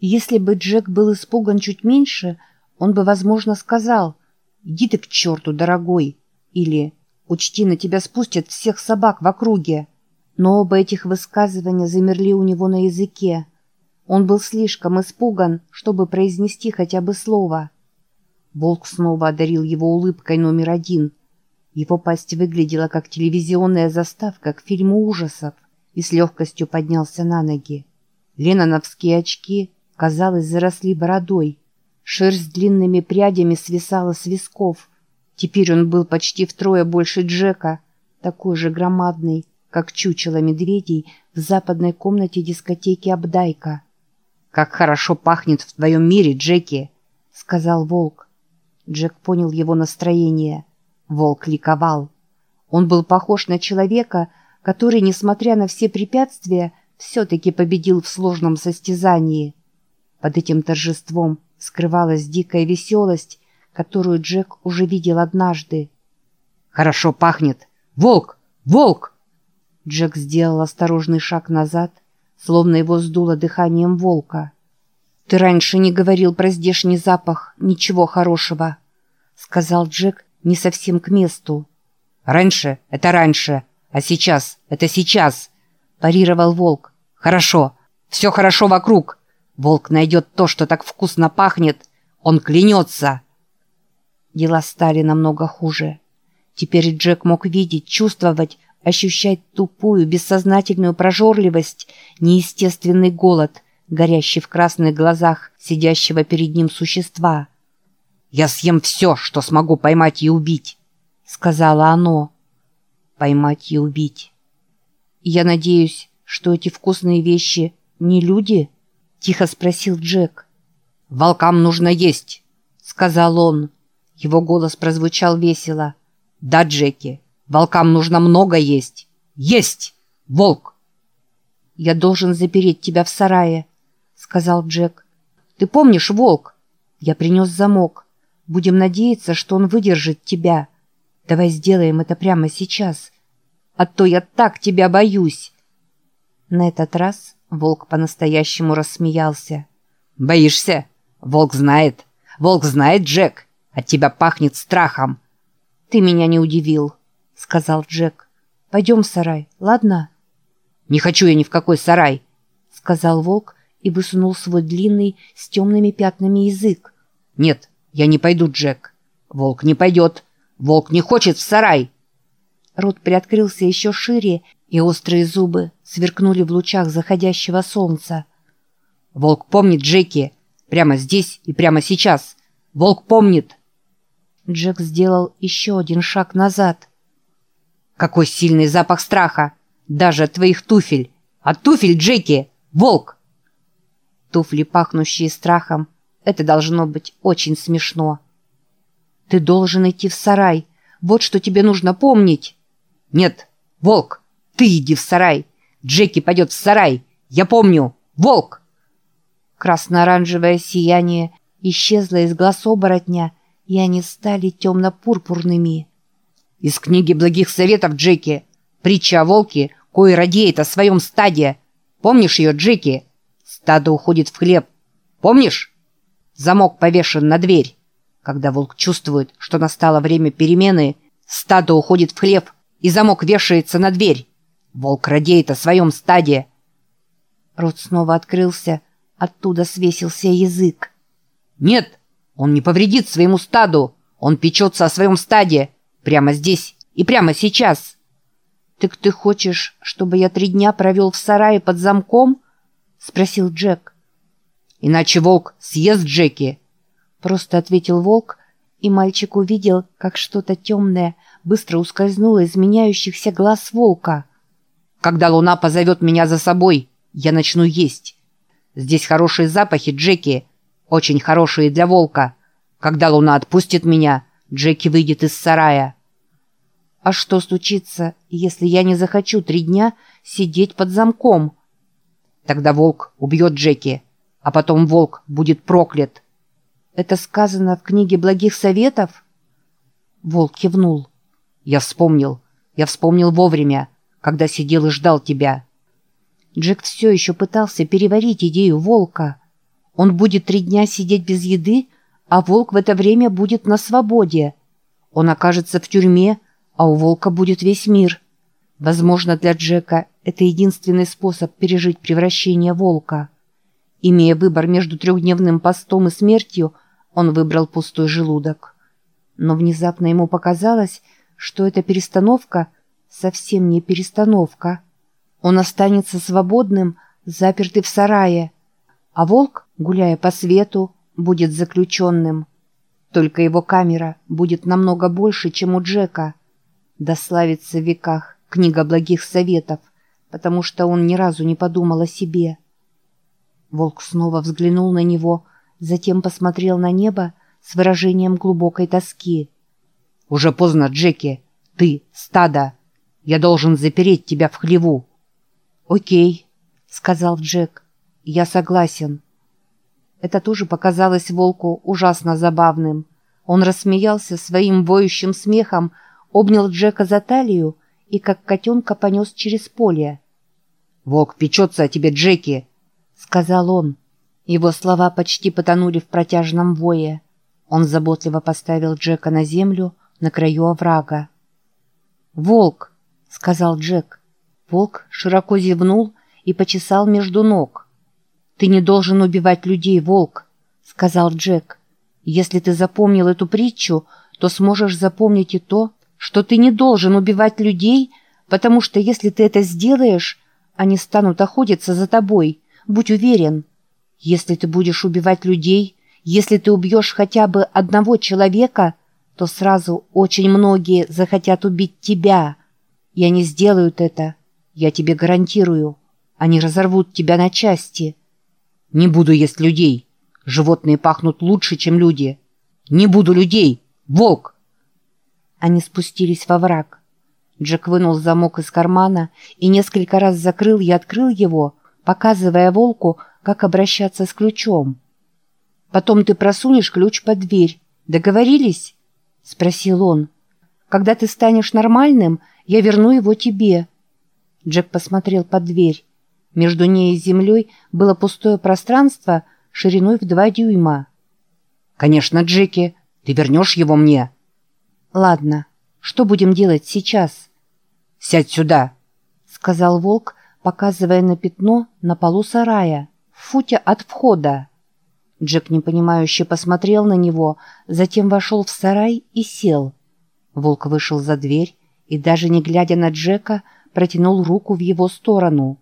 Если бы Джек был испуган чуть меньше, он бы, возможно, сказал «Иди ты к черту, дорогой!» или «Учти, на тебя спустят всех собак в округе!» Но оба этих высказывания замерли у него на языке. Он был слишком испуган, чтобы произнести хотя бы слово. Волк снова одарил его улыбкой номер один. Его пасть выглядела как телевизионная заставка к фильму ужасов и с легкостью поднялся на ноги. Леноновские очки, казалось, заросли бородой. Шерсть длинными прядями свисала с висков. Теперь он был почти втрое больше Джека, такой же громадный, как чучело медведей в западной комнате дискотеки Абдайка. «Как хорошо пахнет в твоем мире, Джеки!» — сказал Волк. Джек понял его настроение. Волк ликовал. Он был похож на человека, который, несмотря на все препятствия, все-таки победил в сложном состязании. Под этим торжеством скрывалась дикая веселость, которую Джек уже видел однажды. «Хорошо пахнет! Волк! Волк!» Джек сделал осторожный шаг назад, словно его сдуло дыханием волка. «Ты раньше не говорил про здешний запах ничего хорошего», — сказал Джек не совсем к месту. «Раньше — это раньше, а сейчас — это сейчас», — парировал волк. «Хорошо, все хорошо вокруг. Волк найдет то, что так вкусно пахнет. Он клянется». Дела стали намного хуже. Теперь Джек мог видеть, чувствовать, ощущать тупую, бессознательную прожорливость, неестественный голод, горящий в красных глазах сидящего перед ним существа. «Я съем все, что смогу поймать и убить», — сказала оно. «Поймать и убить». «Я надеюсь, что эти вкусные вещи не люди?» — тихо спросил Джек. «Волкам нужно есть», — сказал он. Его голос прозвучал весело. «Да, Джеки, Волкам нужно много есть. Есть! Волк!» «Я должен запереть тебя в сарае», — сказал Джек. «Ты помнишь, волк? Я принес замок. Будем надеяться, что он выдержит тебя. Давай сделаем это прямо сейчас. А то я так тебя боюсь». На этот раз волк по-настоящему рассмеялся. «Боишься? Волк знает. Волк знает, Джек. От тебя пахнет страхом». «Ты меня не удивил», — сказал Джек. «Пойдем в сарай, ладно?» «Не хочу я ни в какой сарай», — сказал волк и высунул свой длинный с темными пятнами язык. «Нет, я не пойду, Джек. Волк не пойдет. Волк не хочет в сарай». Рот приоткрылся еще шире, и острые зубы сверкнули в лучах заходящего солнца. «Волк помнит Джеки. Прямо здесь и прямо сейчас. Волк помнит!» Джек сделал еще один шаг назад. Какой сильный запах страха! Даже от твоих туфель! От туфель, Джеки! Волк!» Туфли, пахнущие страхом, это должно быть очень смешно. «Ты должен идти в сарай. Вот что тебе нужно помнить!» «Нет, волк! Ты иди в сарай! Джеки пойдет в сарай! Я помню! Волк!» Красно-оранжевое сияние исчезло из глаз оборотня, и они стали темно-пурпурными. Из книги благих советов Джеки. Притча о волке, кой радеет о своем стаде. Помнишь ее, Джеки? Стадо уходит в хлеб. Помнишь? Замок повешен на дверь. Когда волк чувствует, что настало время перемены, стадо уходит в хлеб, и замок вешается на дверь. Волк радеет о своем стаде. Рот снова открылся, оттуда свесился язык. Нет, он не повредит своему стаду, он печется о своем стаде. Прямо здесь и прямо сейчас. «Так ты хочешь, чтобы я три дня провел в сарае под замком?» — спросил Джек. «Иначе волк съест Джеки», — просто ответил волк, и мальчик увидел, как что-то темное быстро ускользнуло из меняющихся глаз волка. «Когда луна позовет меня за собой, я начну есть. Здесь хорошие запахи, Джеки, очень хорошие для волка. Когда луна отпустит меня, Джеки выйдет из сарая. А что случится, если я не захочу три дня сидеть под замком? Тогда волк убьет Джеки, а потом волк будет проклят. Это сказано в книге благих советов? Волк кивнул. Я вспомнил. Я вспомнил вовремя, когда сидел и ждал тебя. Джек все еще пытался переварить идею волка. Он будет три дня сидеть без еды, а волк в это время будет на свободе. Он окажется в тюрьме, а у волка будет весь мир. Возможно, для Джека это единственный способ пережить превращение волка. Имея выбор между трехдневным постом и смертью, он выбрал пустой желудок. Но внезапно ему показалось, что эта перестановка совсем не перестановка. Он останется свободным, запертый в сарае, а волк, гуляя по свету, будет заключенным. Только его камера будет намного больше, чем у Джека. Дославится в веках книга благих советов, потому что он ни разу не подумал о себе. Волк снова взглянул на него, затем посмотрел на небо с выражением глубокой тоски. «Уже поздно, Джеки. Ты — стадо. Я должен запереть тебя в хлеву». «Окей», — сказал Джек. «Я согласен». Это тоже показалось волку ужасно забавным. Он рассмеялся своим воющим смехом, обнял Джека за талию и как котенка понес через поле. «Волк печется о тебе, Джеки!» — сказал он. Его слова почти потонули в протяжном вое. Он заботливо поставил Джека на землю на краю оврага. «Волк!» — сказал Джек. Волк широко зевнул и почесал между ног. «Ты не должен убивать людей, волк!» — сказал Джек. «Если ты запомнил эту притчу, то сможешь запомнить и то, что ты не должен убивать людей, потому что если ты это сделаешь, они станут охотиться за тобой, будь уверен. Если ты будешь убивать людей, если ты убьешь хотя бы одного человека, то сразу очень многие захотят убить тебя. И они сделают это, я тебе гарантирую. Они разорвут тебя на части. Не буду есть людей. Животные пахнут лучше, чем люди. Не буду людей. Волк! Они спустились во враг. Джек вынул замок из кармана и несколько раз закрыл и открыл его, показывая волку, как обращаться с ключом. «Потом ты просунешь ключ под дверь. Договорились?» — спросил он. «Когда ты станешь нормальным, я верну его тебе». Джек посмотрел под дверь. Между ней и землей было пустое пространство шириной в два дюйма. «Конечно, Джеки, ты вернешь его мне», «Ладно, что будем делать сейчас?» «Сядь сюда», — сказал волк, показывая на пятно на полу сарая, в футе от входа. Джек непонимающе посмотрел на него, затем вошел в сарай и сел. Волк вышел за дверь и, даже не глядя на Джека, протянул руку в его сторону.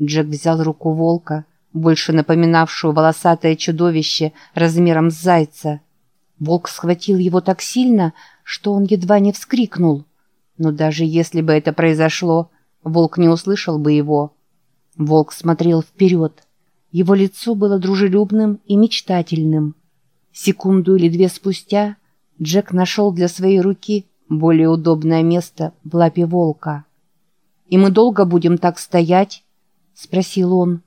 Джек взял руку волка, больше напоминавшую волосатое чудовище размером с зайца. Волк схватил его так сильно, что он едва не вскрикнул. Но даже если бы это произошло, волк не услышал бы его. Волк смотрел вперед. Его лицо было дружелюбным и мечтательным. Секунду или две спустя Джек нашел для своей руки более удобное место в лапе волка. «И мы долго будем так стоять?» — спросил он.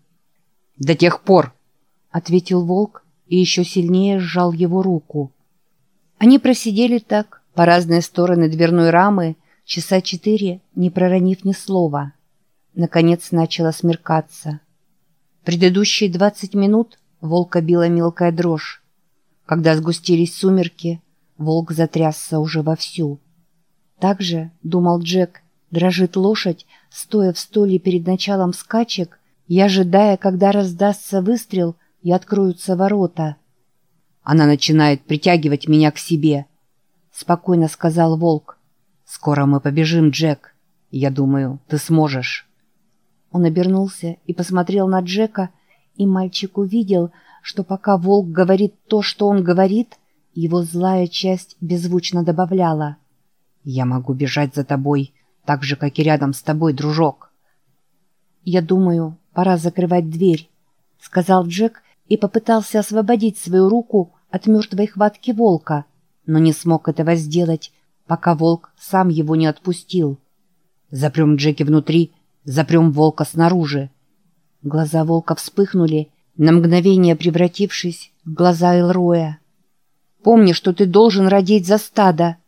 «До тех пор», — ответил волк и еще сильнее сжал его руку. Они просидели так, по разные стороны дверной рамы, часа четыре, не проронив ни слова. Наконец начало смеркаться. Предыдущие двадцать минут волка била мелкая дрожь. Когда сгустились сумерки, волк затрясся уже вовсю. Так же, думал Джек, дрожит лошадь, стоя в столе перед началом скачек и ожидая, когда раздастся выстрел и откроются ворота. Она начинает притягивать меня к себе —— спокойно сказал Волк. «Скоро мы побежим, Джек. Я думаю, ты сможешь». Он обернулся и посмотрел на Джека, и мальчик увидел, что пока Волк говорит то, что он говорит, его злая часть беззвучно добавляла. «Я могу бежать за тобой, так же, как и рядом с тобой, дружок». «Я думаю, пора закрывать дверь», — сказал Джек и попытался освободить свою руку от мертвой хватки волка — но не смог этого сделать, пока волк сам его не отпустил. «Запрем Джеки внутри, запрем волка снаружи». Глаза волка вспыхнули, на мгновение превратившись в глаза Элроя. «Помни, что ты должен родить за стадо», —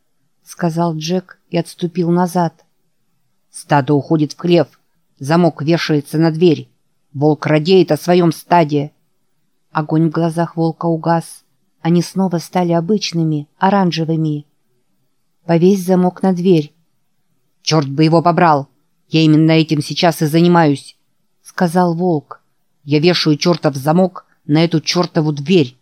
сказал Джек и отступил назад. «Стадо уходит в хлев, замок вешается на дверь, волк радеет о своем стаде». Огонь в глазах волка угас. Они снова стали обычными, оранжевыми. Повесь замок на дверь. «Черт бы его побрал! Я именно этим сейчас и занимаюсь», — сказал волк. «Я вешаю чертов замок на эту чертову дверь».